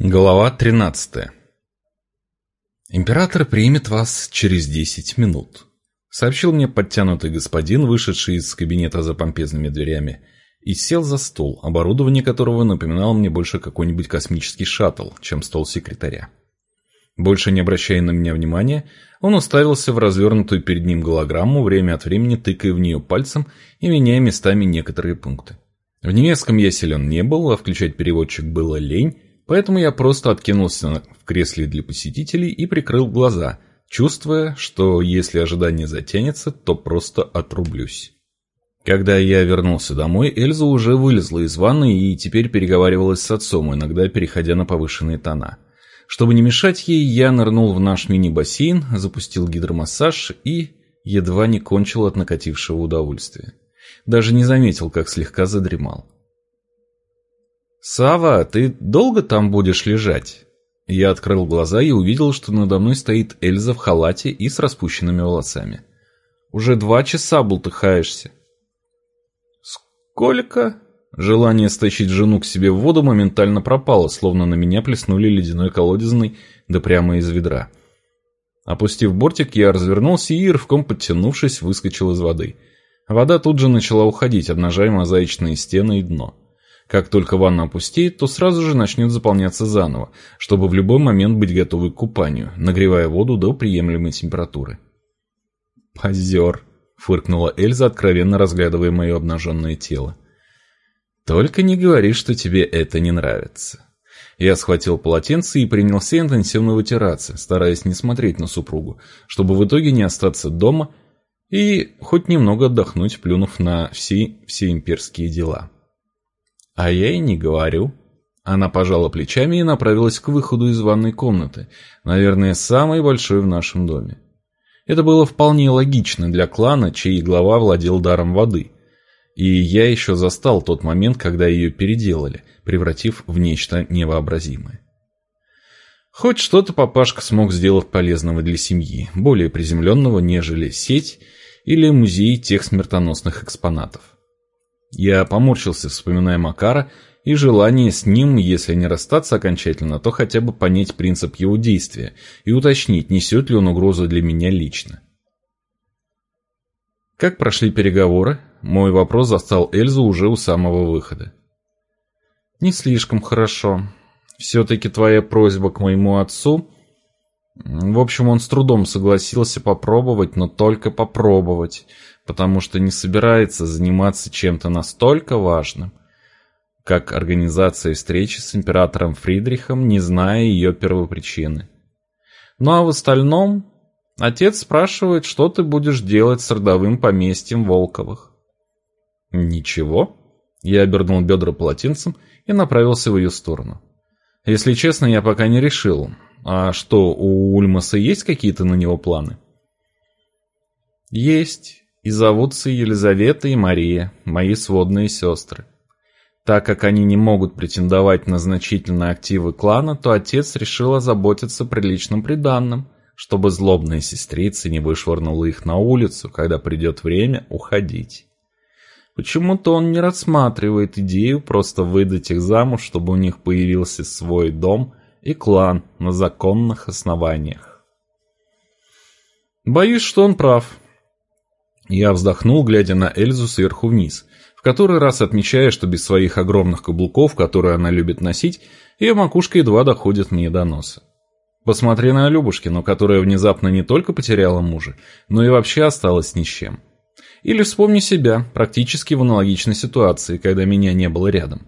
Глава 13. «Император примет вас через десять минут», — сообщил мне подтянутый господин, вышедший из кабинета за помпезными дверями, и сел за стол, оборудование которого напоминало мне больше какой-нибудь космический шаттл, чем стол секретаря. Больше не обращая на меня внимания, он уставился в развернутую перед ним голограмму, время от времени тыкая в нее пальцем и меняя местами некоторые пункты. В немецком я силен не был, а включать переводчик было лень, Поэтому я просто откинулся в кресле для посетителей и прикрыл глаза, чувствуя, что если ожидание затянется, то просто отрублюсь. Когда я вернулся домой, Эльза уже вылезла из ванны и теперь переговаривалась с отцом, иногда переходя на повышенные тона. Чтобы не мешать ей, я нырнул в наш мини-бассейн, запустил гидромассаж и едва не кончил от накатившего удовольствия. Даже не заметил, как слегка задремал. «Сава, ты долго там будешь лежать?» Я открыл глаза и увидел, что надо мной стоит Эльза в халате и с распущенными волосами. «Уже два часа бултыхаешься». «Сколько?» Желание стащить жену к себе в воду моментально пропало, словно на меня плеснули ледяной колодезной, да прямо из ведра. Опустив бортик, я развернулся и, рывком подтянувшись, выскочил из воды. Вода тут же начала уходить, обнажая мозаичные стены и дно. Как только ванна опустеет, то сразу же начнет заполняться заново, чтобы в любой момент быть готовой к купанию, нагревая воду до приемлемой температуры. «Позер!» — фыркнула Эльза, откровенно разглядывая мое обнаженное тело. «Только не говори, что тебе это не нравится». Я схватил полотенце и принялся интенсивно вытираться, стараясь не смотреть на супругу, чтобы в итоге не остаться дома и хоть немного отдохнуть, плюнув на все, все имперские дела. «А я и не говорю». Она пожала плечами и направилась к выходу из ванной комнаты, наверное, самой большой в нашем доме. Это было вполне логично для клана, чей глава владел даром воды. И я еще застал тот момент, когда ее переделали, превратив в нечто невообразимое. Хоть что-то папашка смог сделать полезного для семьи, более приземленного, нежели сеть или музей тех смертоносных экспонатов. Я поморщился, вспоминая Макара, и желание с ним, если не расстаться окончательно, то хотя бы понять принцип его действия и уточнить, несет ли он угрозу для меня лично. Как прошли переговоры? Мой вопрос застал Эльзу уже у самого выхода. «Не слишком хорошо. Все-таки твоя просьба к моему отцу...» В общем, он с трудом согласился попробовать, но только попробовать потому что не собирается заниматься чем-то настолько важным, как организация встречи с императором Фридрихом, не зная ее первопричины. Ну а в остальном отец спрашивает, что ты будешь делать с родовым поместьем Волковых. Ничего. Я обернул бедра полотенцем и направился в ее сторону. Если честно, я пока не решил. А что, у Ульмаса есть какие-то на него планы? Есть и зовутся Елизавета и Мария, мои сводные сестры. Так как они не могут претендовать на значительные активы клана, то отец решил озаботиться приличным приданным, чтобы злобная сестрица не вышвырнула их на улицу, когда придет время уходить. Почему-то он не рассматривает идею просто выдать их замуж, чтобы у них появился свой дом и клан на законных основаниях. Боюсь, что он прав. Я вздохнул, глядя на Эльзу сверху вниз, в который раз отмечая, что без своих огромных каблуков, которые она любит носить, ее макушка едва доходит мне до носа. Посмотри на Любушкину, которая внезапно не только потеряла мужа, но и вообще осталась ни с чем. Или вспомни себя, практически в аналогичной ситуации, когда меня не было рядом.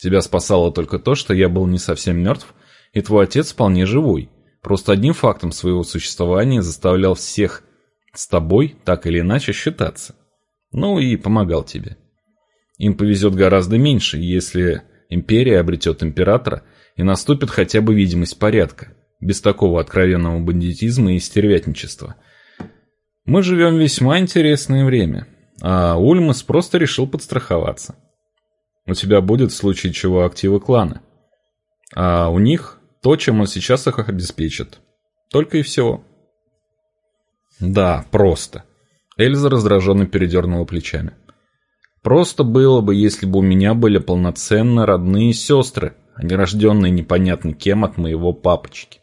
Тебя спасало только то, что я был не совсем мертв, и твой отец вполне живой. Просто одним фактом своего существования заставлял всех с тобой так или иначе считаться. Ну и помогал тебе. Им повезет гораздо меньше, если империя обретет императора и наступит хотя бы видимость порядка, без такого откровенного бандитизма и стервятничества. Мы живем весьма интересное время, а Ульмас просто решил подстраховаться. У тебя будет в случае чего активы клана, а у них то, чем он сейчас их обеспечит. Только и всего. Да, просто. Эльза раздраженно передернула плечами. Просто было бы, если бы у меня были полноценно родные сестры, а не рожденный непонятно кем от моего папочки.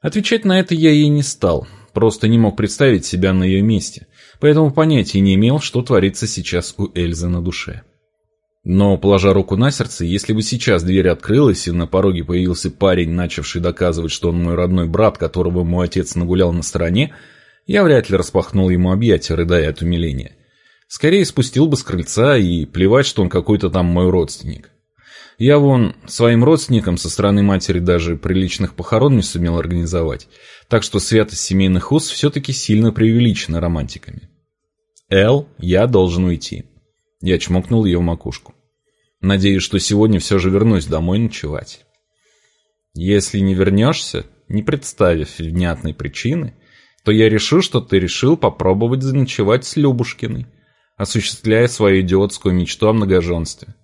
Отвечать на это я ей не стал, просто не мог представить себя на ее месте, поэтому понятия не имел, что творится сейчас у Эльзы на душе. Но, положа руку на сердце, если бы сейчас дверь открылась и на пороге появился парень, начавший доказывать, что он мой родной брат, которого мой отец нагулял на стороне, я вряд ли распахнул ему объятия, рыдая от умиления. Скорее спустил бы с крыльца и плевать, что он какой-то там мой родственник. Я вон своим родственникам со стороны матери даже приличных похорон не сумел организовать, так что святость семейных уз все-таки сильно преувеличена романтиками. «Эл, я должен уйти». Я чмокнул ее в макушку. Надеюсь, что сегодня все же вернусь домой ночевать. Если не вернешься, не представив внятной причины, то я решу, что ты решил попробовать заночевать с Любушкиной, осуществляя свою идиотскую мечту о многоженстве.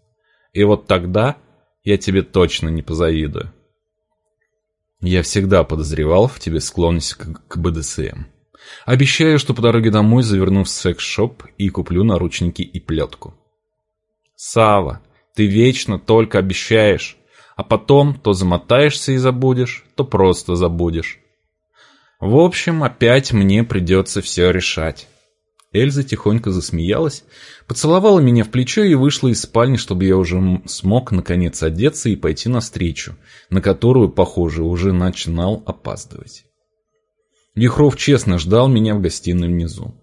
И вот тогда я тебе точно не позавидую. Я всегда подозревал в тебе склонность к, к БДСМ. Обещаю, что по дороге домой заверну в секс-шоп и куплю наручники и плетку. Сава, ты вечно только обещаешь, а потом то замотаешься и забудешь, то просто забудешь. В общем, опять мне придется все решать. Эльза тихонько засмеялась, поцеловала меня в плечо и вышла из спальни, чтобы я уже смог наконец одеться и пойти на встречу, на которую, похоже, уже начинал опаздывать. Вихров честно ждал меня в гостиной внизу.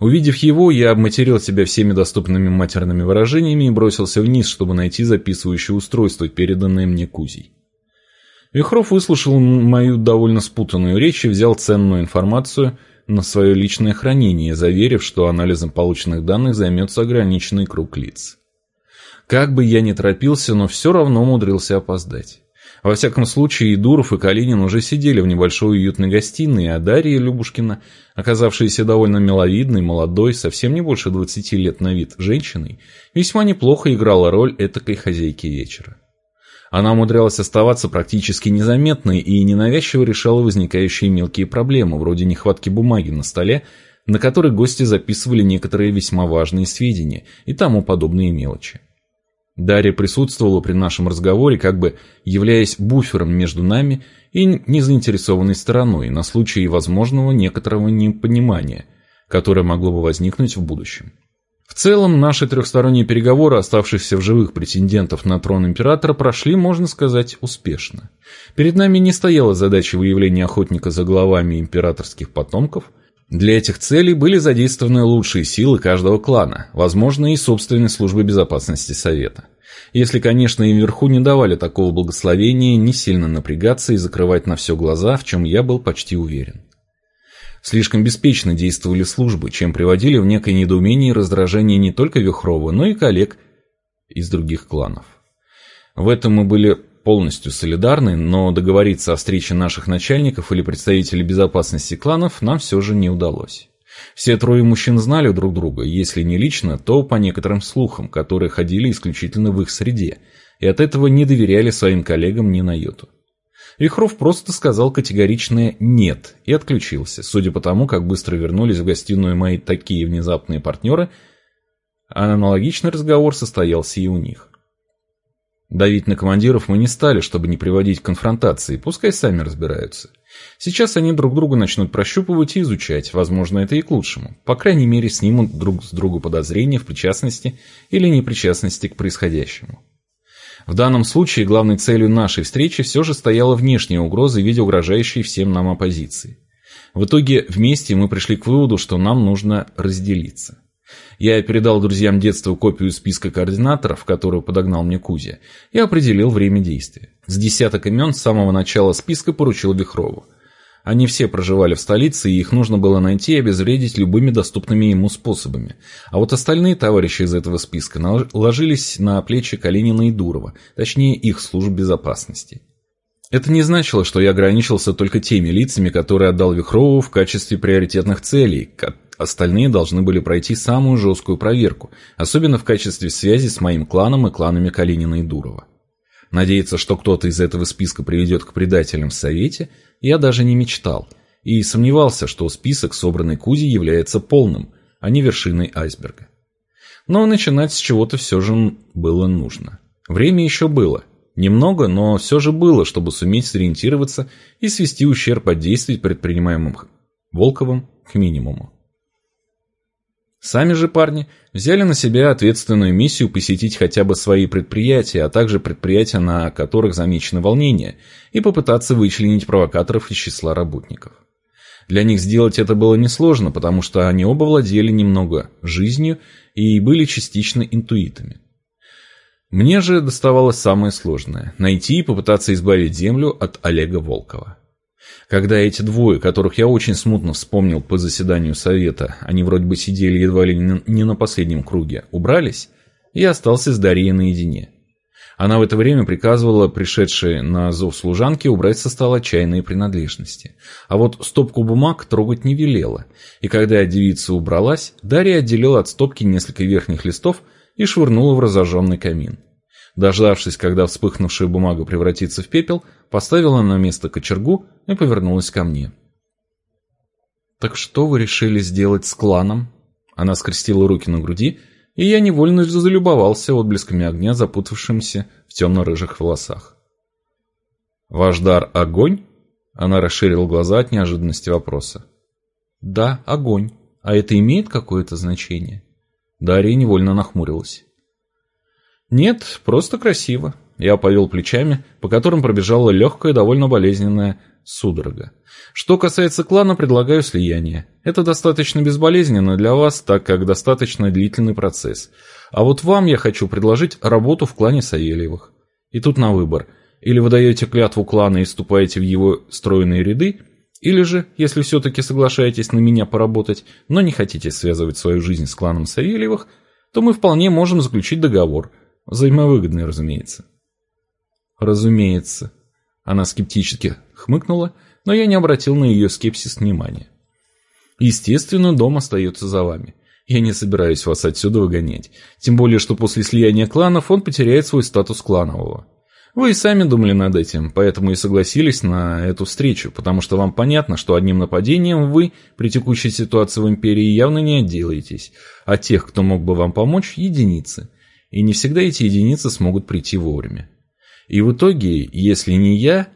Увидев его, я обматерил себя всеми доступными матерными выражениями и бросился вниз, чтобы найти записывающее устройство, переданное мне Кузей. Вихров выслушал мою довольно спутанную речь и взял ценную информацию на свое личное хранение, заверив, что анализом полученных данных займется ограниченный круг лиц. Как бы я ни торопился, но все равно умудрился опоздать. Во всяком случае, и Дуров, и Калинин уже сидели в небольшой уютной гостиной, а Дарья Любушкина, оказавшаяся довольно миловидной, молодой, совсем не больше 20 лет на вид женщиной, весьма неплохо играла роль этакой хозяйки вечера. Она умудрялась оставаться практически незаметной и ненавязчиво решала возникающие мелкие проблемы, вроде нехватки бумаги на столе, на которой гости записывали некоторые весьма важные сведения и тому подобные мелочи. Дарья присутствовала при нашем разговоре, как бы являясь буфером между нами и незаинтересованной стороной на случай возможного некоторого непонимания, которое могло бы возникнуть в будущем. В целом, наши трехсторонние переговоры оставшихся в живых претендентов на трон императора прошли, можно сказать, успешно. Перед нами не стояла задача выявления охотника за головами императорских потомков. Для этих целей были задействованы лучшие силы каждого клана, возможно, и собственной службы безопасности Совета. Если, конечно, им вверху не давали такого благословения не сильно напрягаться и закрывать на все глаза, в чем я был почти уверен. Слишком беспечно действовали службы, чем приводили в некое недоумение и раздражение не только Вихрова, но и коллег из других кланов. В этом мы были полностью солидарны, но договориться о встрече наших начальников или представителей безопасности кланов нам все же не удалось. Все трое мужчин знали друг друга, если не лично, то по некоторым слухам, которые ходили исключительно в их среде, и от этого не доверяли своим коллегам ни на йоту. Вихров просто сказал категоричное «нет» и отключился, судя по тому, как быстро вернулись в гостиную мои такие внезапные партнеры, аналогичный разговор состоялся и у них. Давить на командиров мы не стали, чтобы не приводить к конфронтации, пускай сами разбираются. Сейчас они друг друга начнут прощупывать и изучать, возможно, это и к лучшему. По крайней мере, снимут друг с друга подозрения в причастности или непричастности к происходящему. В данном случае главной целью нашей встречи все же стояла внешняя угроза в виде угрожающей всем нам оппозиции. В итоге вместе мы пришли к выводу, что нам нужно разделиться. Я передал друзьям детства копию списка координаторов, которую подогнал мне Кузя, и определил время действия. С десяток имен с самого начала списка поручил Вихрову. Они все проживали в столице, и их нужно было найти и обезвредить любыми доступными ему способами. А вот остальные товарищи из этого списка ложились на плечи Калинина и Дурова, точнее их служб безопасности. Это не значило, что я ограничился только теми лицами, которые отдал Вихрову в качестве приоритетных целей, Остальные должны были пройти самую жесткую проверку, особенно в качестве связи с моим кланом и кланами Калинина и Дурова. Надеяться, что кто-то из этого списка приведет к предателям в Совете, я даже не мечтал, и сомневался, что список, собранный Кузи, является полным, а не вершиной айсберга. Но начинать с чего-то все же было нужно. Время еще было. Немного, но все же было, чтобы суметь сориентироваться и свести ущерб от действий, предпринимаемых Волковым, к минимуму. Сами же парни взяли на себя ответственную миссию посетить хотя бы свои предприятия, а также предприятия, на которых замечены волнения, и попытаться вычленить провокаторов из числа работников. Для них сделать это было несложно, потому что они оба владели немного жизнью и были частично интуитами. Мне же доставалось самое сложное – найти и попытаться избавить Землю от Олега Волкова. Когда эти двое, которых я очень смутно вспомнил по заседанию совета, они вроде бы сидели едва ли не на последнем круге, убрались, я остался с Дарьей наедине. Она в это время приказывала пришедшей на зов служанке убрать со стола чайные принадлежности. А вот стопку бумаг трогать не велела. И когда девица убралась, Дарья отделила от стопки несколько верхних листов – и швырнула в разожженный камин. Дождавшись, когда вспыхнувшая бумага превратится в пепел, поставила на место кочергу и повернулась ко мне. «Так что вы решили сделать с кланом?» Она скрестила руки на груди, и я невольно залюбовался отблесками огня, запутавшимся в темно-рыжих волосах. «Ваш дар — огонь?» Она расширила глаза от неожиданности вопроса. «Да, огонь. А это имеет какое-то значение?» Дарья невольно нахмурилась. «Нет, просто красиво». Я повел плечами, по которым пробежала легкая, довольно болезненная судорога. Что касается клана, предлагаю слияние. Это достаточно безболезненно для вас, так как достаточно длительный процесс. А вот вам я хочу предложить работу в клане Савельевых. И тут на выбор. Или вы даете клятву клана и вступаете в его стройные ряды, или же, если все-таки соглашаетесь на меня поработать, но не хотите связывать свою жизнь с кланом Савельевых, то мы вполне можем заключить договор. Взаимовыгодный, разумеется. Разумеется. Она скептически хмыкнула, но я не обратил на ее скепсис внимания. Естественно, дом остается за вами. Я не собираюсь вас отсюда выгонять. Тем более, что после слияния кланов он потеряет свой статус кланового. Вы и сами думали над этим, поэтому и согласились на эту встречу, потому что вам понятно, что одним нападением вы при текущей ситуации в Империи явно не отделаетесь, а тех, кто мог бы вам помочь, единицы. И не всегда эти единицы смогут прийти вовремя. И в итоге, если не я,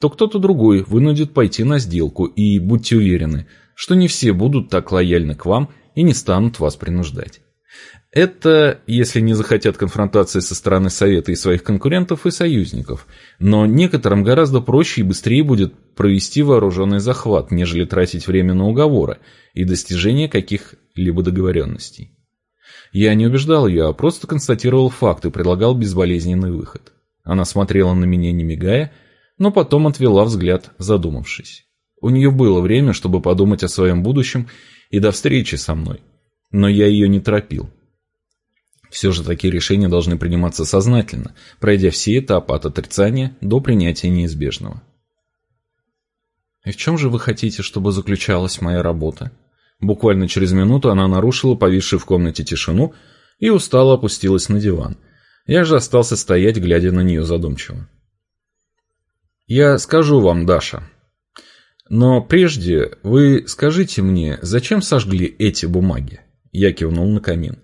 то кто-то другой вынудит пойти на сделку, и будьте уверены, что не все будут так лояльны к вам и не станут вас принуждать. Это, если не захотят конфронтации со стороны Совета и своих конкурентов и союзников. Но некоторым гораздо проще и быстрее будет провести вооруженный захват, нежели тратить время на уговоры и достижение каких-либо договоренностей. Я не убеждал ее, а просто констатировал факт и предлагал безболезненный выход. Она смотрела на меня, не мигая, но потом отвела взгляд, задумавшись. У нее было время, чтобы подумать о своем будущем и до встречи со мной. Но я ее не торопил. Все же такие решения должны приниматься сознательно, пройдя все этапы от отрицания до принятия неизбежного. «И в чем же вы хотите, чтобы заключалась моя работа?» Буквально через минуту она нарушила повисшую в комнате тишину и устало опустилась на диван. Я же остался стоять, глядя на нее задумчиво. «Я скажу вам, Даша. Но прежде вы скажите мне, зачем сожгли эти бумаги?» Я кивнул на камин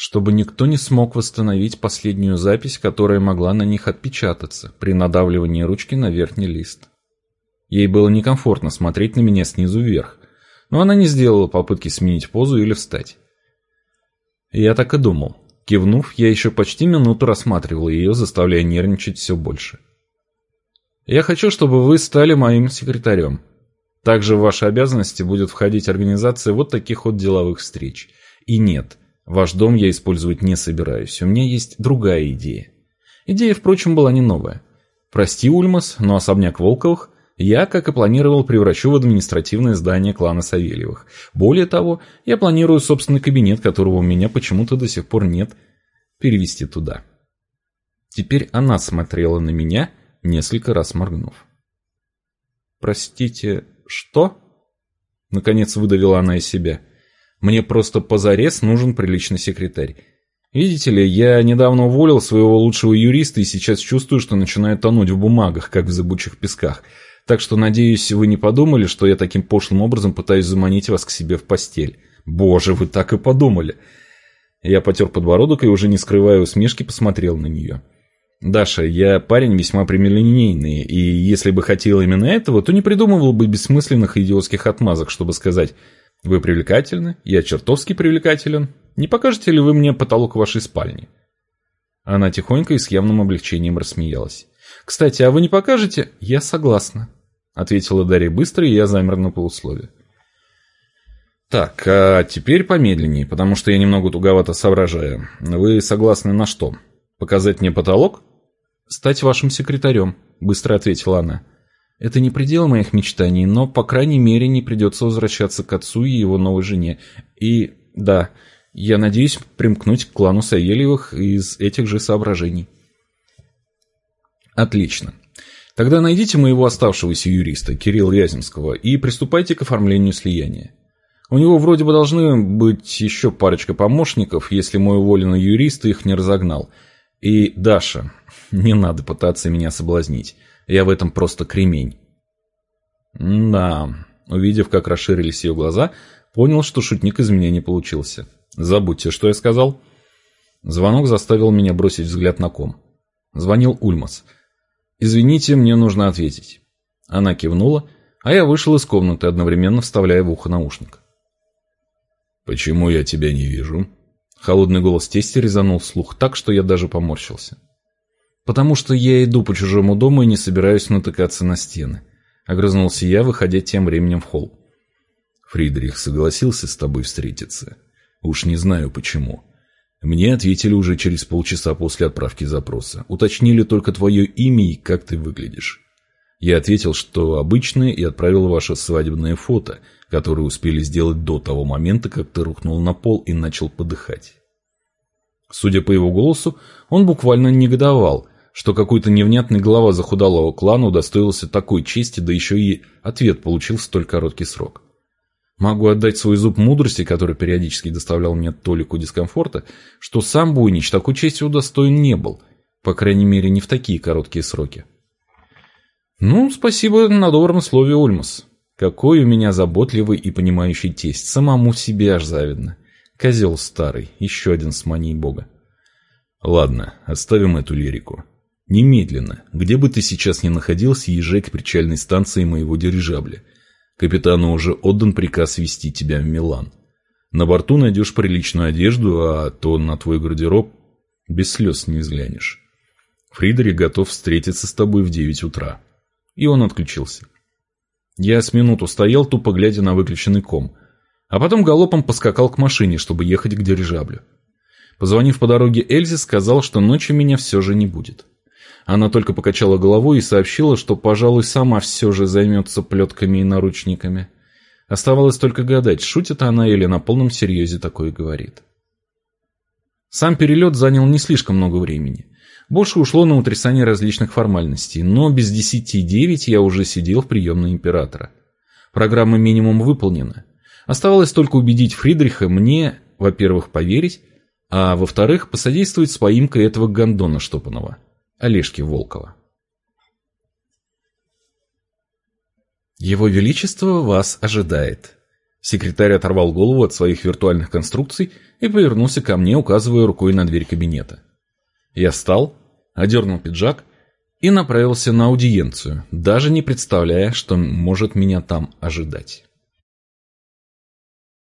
чтобы никто не смог восстановить последнюю запись, которая могла на них отпечататься при надавливании ручки на верхний лист. Ей было некомфортно смотреть на меня снизу вверх, но она не сделала попытки сменить позу или встать. Я так и думал. Кивнув, я еще почти минуту рассматривал ее, заставляя нервничать все больше. «Я хочу, чтобы вы стали моим секретарем. Также в ваши обязанности будет входить организация вот таких вот деловых встреч. И нет, Ваш дом я использовать не собираюсь, у меня есть другая идея. Идея, впрочем, была не новая. Прости, Ульмас, но особняк Волковых я, как и планировал, превращу в административное здание клана Савельевых. Более того, я планирую собственный кабинет, которого у меня почему-то до сих пор нет, перевести туда. Теперь она смотрела на меня, несколько раз моргнув. «Простите, что?» Наконец выдавила она из себя. Мне просто позарез нужен приличный секретарь. Видите ли, я недавно уволил своего лучшего юриста и сейчас чувствую, что начинаю тонуть в бумагах, как в зыбучих песках. Так что, надеюсь, вы не подумали, что я таким пошлым образом пытаюсь заманить вас к себе в постель. Боже, вы так и подумали. Я потер подбородок и, уже не скрывая усмешки, посмотрел на нее. «Даша, я парень весьма прямолинейный, и если бы хотел именно этого, то не придумывал бы бессмысленных идиотских отмазок, чтобы сказать «Вы привлекательны, я чертовски привлекателен. Не покажете ли вы мне потолок вашей спальни?» Она тихонько и с явным облегчением рассмеялась. «Кстати, а вы не покажете?» «Я согласна», — ответила Дарья быстро, и я замер на полусловие. «Так, а теперь помедленнее, потому что я немного туговато соображаю. Вы согласны на что? Показать мне потолок?» «Стать вашим секретарем», — быстро ответила она. «Это не предел моих мечтаний, но, по крайней мере, не придется возвращаться к отцу и его новой жене. И, да, я надеюсь примкнуть к клану Савельевых из этих же соображений». «Отлично. Тогда найдите моего оставшегося юриста, Кирилла Вяземского, и приступайте к оформлению слияния. У него вроде бы должны быть еще парочка помощников, если мой уволенный юрист их не разогнал. И Даша, не надо пытаться меня соблазнить. Я в этом просто кремень. Да, увидев, как расширились ее глаза, понял, что шутник из меня не получился. Забудьте, что я сказал. Звонок заставил меня бросить взгляд на ком. Звонил Ульмас. «Извините, мне нужно ответить». Она кивнула, а я вышел из комнаты, одновременно вставляя в ухо наушник. «Почему я тебя не вижу?» Холодный голос тестя резанул слух так, что я даже поморщился. «Потому что я иду по чужому дому и не собираюсь натыкаться на стены», — огрызнулся я, выходя тем временем в холл. «Фридрих согласился с тобой встретиться. Уж не знаю почему. Мне ответили уже через полчаса после отправки запроса. Уточнили только твое имя и как ты выглядишь. Я ответил, что обычное, и отправил ваше свадебное фото, которое успели сделать до того момента, как ты рухнул на пол и начал подыхать. Судя по его голосу, он буквально негодовал, что какой-то невнятный глава захудалого клана удостоился такой чести, да еще и ответ получил в столь короткий срок. Могу отдать свой зуб мудрости, который периодически доставлял мне толику дискомфорта, что сам Буйнич такой чести удостоен не был, по крайней мере не в такие короткие сроки. Ну, спасибо на добром слове, Ульмас. Какой у меня заботливый и понимающий тесть, самому себе аж завидно. Козел старый, еще один с манией бога. Ладно, оставим эту лирику. Немедленно, где бы ты сейчас ни находился, езжай к причальной станции моего дирижабля. Капитану уже отдан приказ вести тебя в Милан. На борту найдешь приличную одежду, а то на твой гардероб без слез не взглянешь. Фридрих готов встретиться с тобой в девять утра и он отключился. Я с минуту стоял, тупо глядя на выключенный ком, а потом галопом поскакал к машине, чтобы ехать к дирижаблю. Позвонив по дороге Эльзе, сказал, что ночью меня все же не будет. Она только покачала головой и сообщила, что, пожалуй, сама все же займется плетками и наручниками. Оставалось только гадать, шутит она или на полном серьезе такое говорит. Сам перелет занял не слишком много времени. Больше ушло на утрясание различных формальностей, но без десяти девять я уже сидел в приемной императора. Программа минимум выполнена. Оставалось только убедить Фридриха мне, во-первых, поверить, а во-вторых, посодействовать с поимкой этого гондона штопанного, Олежки Волкова. «Его Величество вас ожидает». Секретарь оторвал голову от своих виртуальных конструкций и повернулся ко мне, указывая рукой на дверь кабинета. Я встал, одернул пиджак и направился на аудиенцию, даже не представляя, что может меня там ожидать.